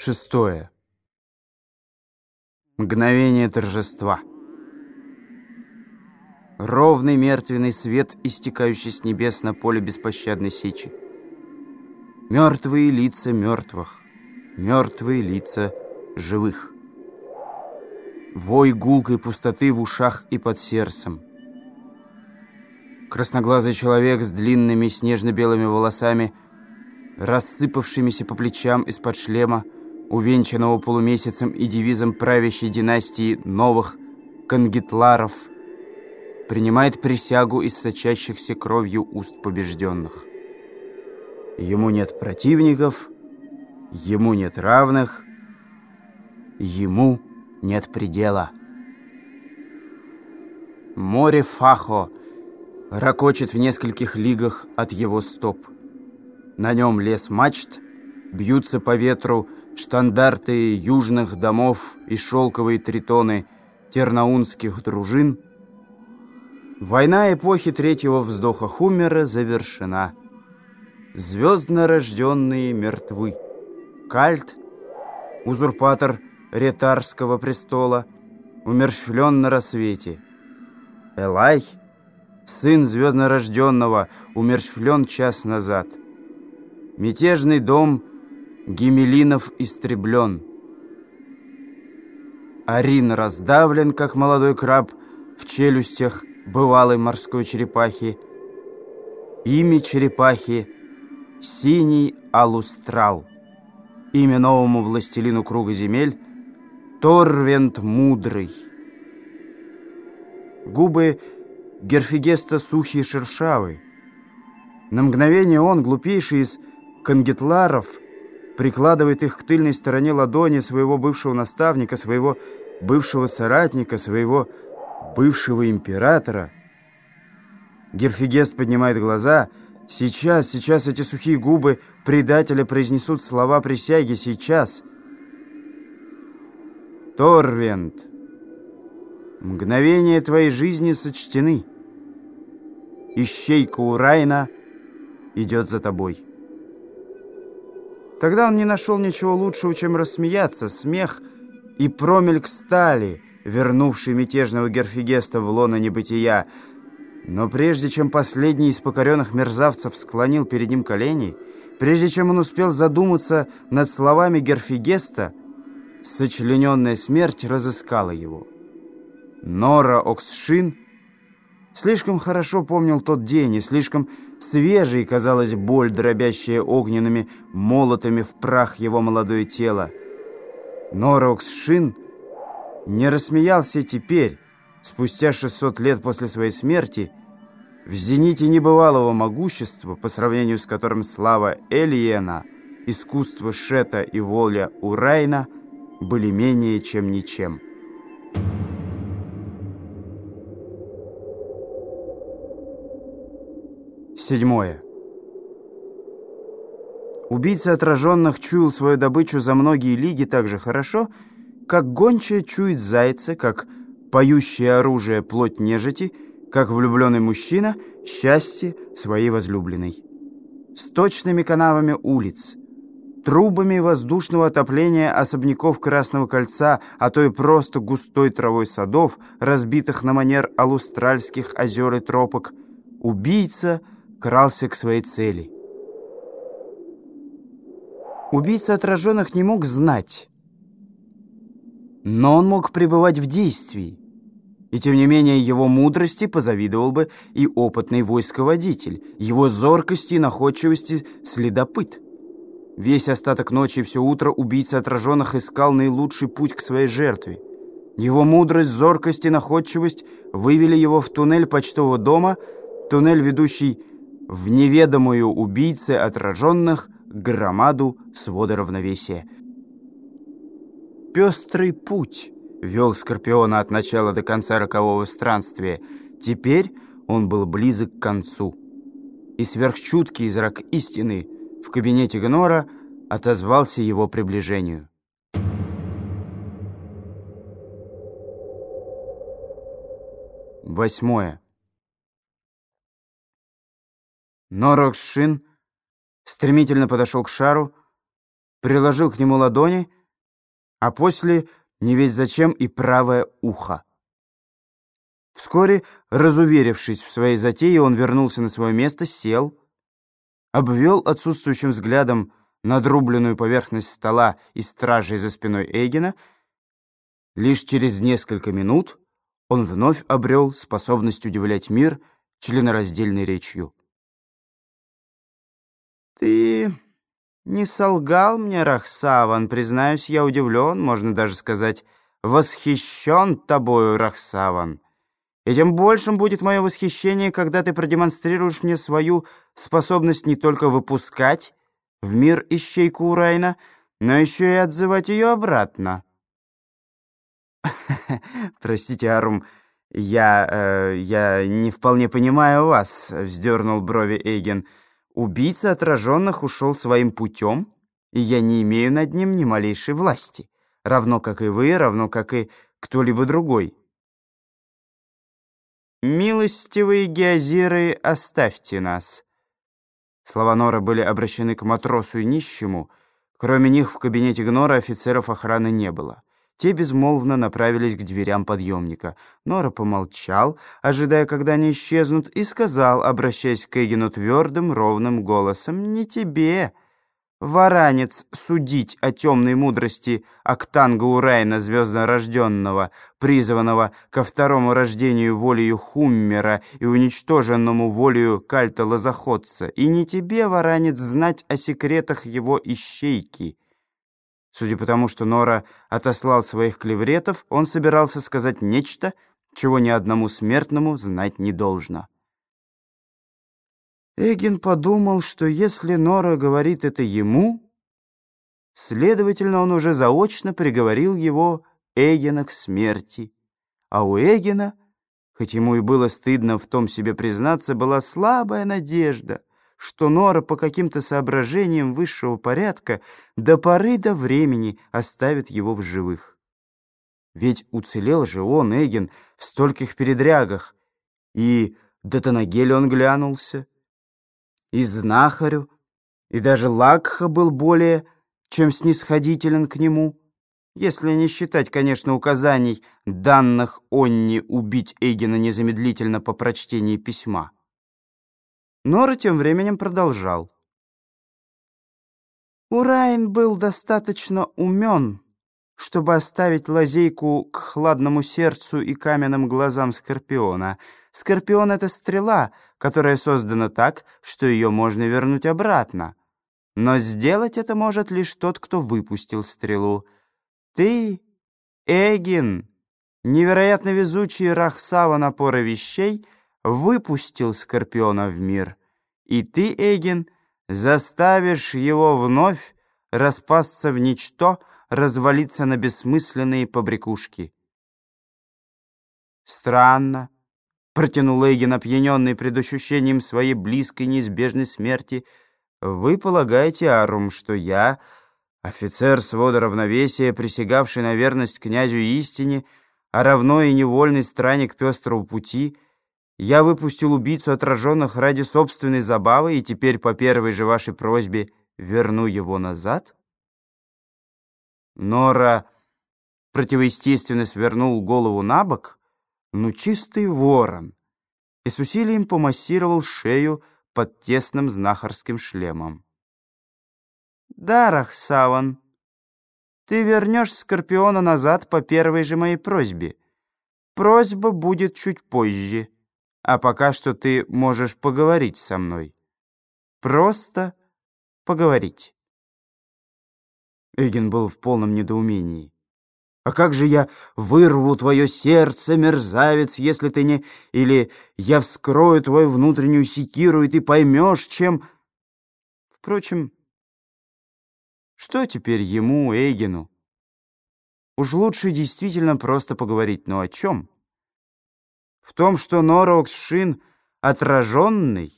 Шестое. Мгновение торжества. Ровный мертвенный свет, истекающий с небес на поле беспощадной сечи. Мертвые лица мертвых, мертвые лица живых. Вой гулкой пустоты в ушах и под сердцем. Красноглазый человек с длинными снежно-белыми волосами, рассыпавшимися по плечам из-под шлема, увенчанного полумесяцем и девизом правящей династии новых конгитларов, принимает присягу из сочащихся кровью уст побежденных. Ему нет противников, ему нет равных, ему нет предела. Море Фахо ракочет в нескольких лигах от его стоп. На нем лес мачт, бьются по ветру штандарты южных домов и шелковые тритоны тернаунских дружин, война эпохи третьего вздоха Хумера завершена. Звездно рожденные мертвы. Кальт, узурпатор ретарского престола, умерщвлен на рассвете. Элай, сын звезднорожденного, умерщвлен час назад. Мятежный дом — Гемелинов истреблен. Арин раздавлен, как молодой краб, в челюстях бывалой морской черепахи. Имя черепахи — Синий Алустрал. Имя новому властелину круга земель — Торвент Мудрый. Губы Герфигеста сухие шершавы. На мгновение он, глупейший из конгетларов, прикладывает их к тыльной стороне ладони своего бывшего наставника, своего бывшего соратника, своего бывшего императора. Герфигест поднимает глаза. Сейчас, сейчас эти сухие губы предателя произнесут слова присяги. Сейчас. Торвент, мгновения твоей жизни сочтены. Ищейка Урайна идет за тобой. Тогда он не нашел ничего лучшего, чем рассмеяться. Смех и промельк стали, вернувший мятежного Герфигеста в лоно небытия. Но прежде чем последний из покоренных мерзавцев склонил перед ним колени, прежде чем он успел задуматься над словами Герфигеста, сочлененная смерть разыскала его. Нора Оксшин — Слишком хорошо помнил тот день, и слишком свежей казалась боль, дробящая огненными молотами в прах его молодое тело. Но Роксшин не рассмеялся теперь, спустя 600 лет после своей смерти, в зените небывалого могущества, по сравнению с которым слава Элиена, искусство Шета и воля Урайна были менее чем ничем. Седьмое. Убийца отраженных чуял свою добычу за многие лиги так же хорошо, как гончая чует зайца, как поющее оружие плоть нежити, как влюбленный мужчина счастье своей возлюбленной. С точными канавами улиц, трубами воздушного отопления особняков Красного Кольца, а то и просто густой травой садов, разбитых на манер алустральских озер и тропок, убийца — крался к своей цели. Убийца отраженных не мог знать, но он мог пребывать в действии, и тем не менее его мудрости позавидовал бы и опытный войсководитель, его зоркости и находчивости следопыт. Весь остаток ночи и все утро убийца отраженных искал наилучший путь к своей жертве. Его мудрость, зоркость и находчивость вывели его в туннель почтового дома, туннель, ведущий в неведомую убийце отраженных громаду свода равновесия. Пестрый путь вел Скорпиона от начала до конца рокового странствия. Теперь он был близок к концу. И сверхчуткий зрак истины в кабинете Гнора отозвался его приближению. Восьмое. Но Рокшин стремительно подошел к шару, приложил к нему ладони, а после, не весь зачем, и правое ухо. Вскоре, разуверившись в своей затее, он вернулся на свое место, сел, обвел отсутствующим взглядом надрубленную поверхность стола и стражей за спиной Эйгена. Лишь через несколько минут он вновь обрел способность удивлять мир членораздельной речью. «Ты не солгал мне, Рахсаван, признаюсь, я удивлен, можно даже сказать, восхищен тобою, Рахсаван». И тем большим будет мое восхищение, когда ты продемонстрируешь мне свою способность не только выпускать в мир ищейку Урайна, но еще и отзывать ее обратно. «Простите, Арум, я... Э, я не вполне понимаю вас», — вздернул брови Эйген. «Убийца отраженных ушел своим путем, и я не имею над ним ни малейшей власти, равно как и вы, равно как и кто-либо другой». «Милостивые геозиры, оставьте нас!» Слова Нора были обращены к матросу и нищему. Кроме них в кабинете Гнора офицеров охраны не было. Те безмолвно направились к дверям подъемника. Нора помолчал, ожидая, когда они исчезнут, и сказал, обращаясь к Эгину твердым, ровным голосом, «Не тебе!» Варанец судить о темной мудрости Актанга Урайна, звезднорожденного, призванного ко второму рождению волею Хуммера и уничтоженному волею Кальта Лозоходца, и не тебе, Варанец, знать о секретах его ищейки. Судя по тому, что Нора отослал своих клевретов, он собирался сказать нечто, чего ни одному смертному знать не должно. Эгин подумал, что если Нора говорит это ему, следовательно, он уже заочно приговорил его, Эгина, к смерти. А у Эгина, хоть ему и было стыдно в том себе признаться, была слабая надежда, что Нора по каким-то соображениям высшего порядка до поры до времени оставит его в живых. Ведь уцелел же он, Эгин, в стольких передрягах, и до Танагеля он глянулся, и знахарю, и даже Лакха был более чем снисходителен к нему, если не считать, конечно, указаний, данных Онни убить Эйгена незамедлительно по прочтении письма. Нора тем временем продолжал. Урайн был достаточно умен, чтобы оставить лазейку к хладному сердцу и каменным глазам Скорпиона. Скорпион — это стрела, которая создана так, что ее можно вернуть обратно. Но сделать это может лишь тот, кто выпустил стрелу. Ты, Эгин, невероятно везучий Рахсава напора вещей, выпустил Скорпиона в мир. И ты, Эгин, заставишь его вновь распасться в ничто, развалиться на бессмысленные побрякушки. Странно, протянул Эйген, опьяненный предощущением своей близкой неизбежной смерти. Вы полагаете, Арум, что я, офицер свода равновесия, присягавший на верность князю истине, а равно и невольный странник пестрого пути, я выпустил убийцу отраженных ради собственной забавы и теперь по первой же вашей просьбе верну его назад? Нора противоестественно свернул голову на бок, ну чистый ворон, и с усилием помассировал шею под тесным знахарским шлемом. «Да, Рахсаван, ты вернешь Скорпиона назад по первой же моей просьбе. Просьба будет чуть позже, а пока что ты можешь поговорить со мной. Просто поговорить». Эгин был в полном недоумении. «А как же я вырву твое сердце, мерзавец, если ты не... Или я вскрою твою внутреннюю секиру, и ты поймешь, чем...» Впрочем, что теперь ему, Эйгену? Уж лучше действительно просто поговорить, но о чем? В том, что Норокс Шин отраженный,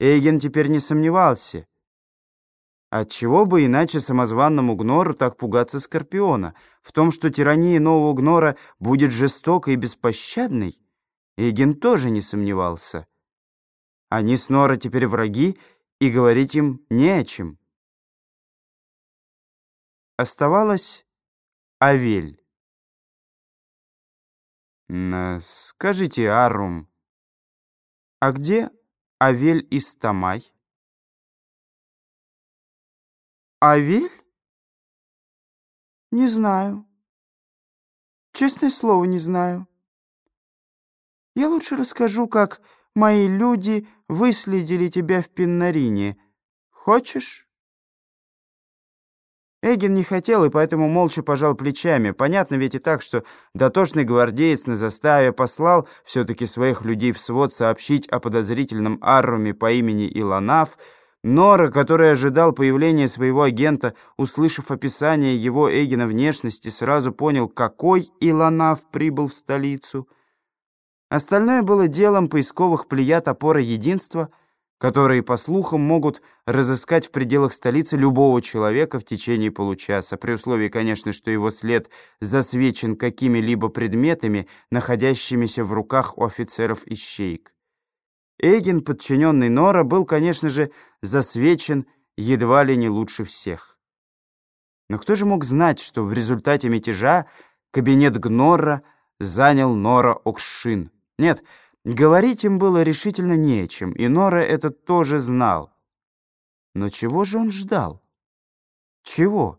Эйген теперь не сомневался. Отчего бы иначе самозванному Гнору так пугаться Скорпиона? В том, что тирания нового Гнора будет жестокой и беспощадной, Эйген тоже не сомневался. Они с Нора теперь враги, и говорить им не о чем. Оставалась Авель. «Скажите, Арум, а где Авель Истамай?» «Авель? Не знаю. Честное слово, не знаю. Я лучше расскажу, как мои люди выследили тебя в Пиннарине. Хочешь?» Эгин не хотел и поэтому молча пожал плечами. Понятно ведь и так, что дотошный гвардеец на заставе послал все-таки своих людей в свод сообщить о подозрительном Арруме по имени Илонаф. Нора, который ожидал появления своего агента, услышав описание его Эгина внешности, сразу понял, какой Илонаф прибыл в столицу. Остальное было делом поисковых плеяд опоры единства — которые, по слухам, могут разыскать в пределах столицы любого человека в течение получаса, при условии, конечно, что его след засвечен какими-либо предметами, находящимися в руках у офицеров-ищейк. Эгин, подчиненный Нора, был, конечно же, засвечен едва ли не лучше всех. Но кто же мог знать, что в результате мятежа кабинет Гнорра занял Нора Окшин? Нет, Говорить им было решительно не о чем, и Нора это тоже знал. Но чего же он ждал? Чего?